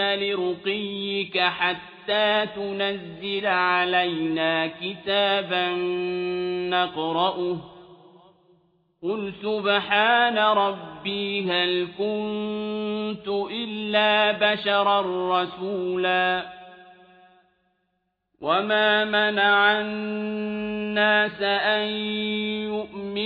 لرقيك حتى تنزل علينا كتابا نقرأه قل سبحان ربي هل كنت إلا بشرا رسولا وما منع الناس أن يؤمنوا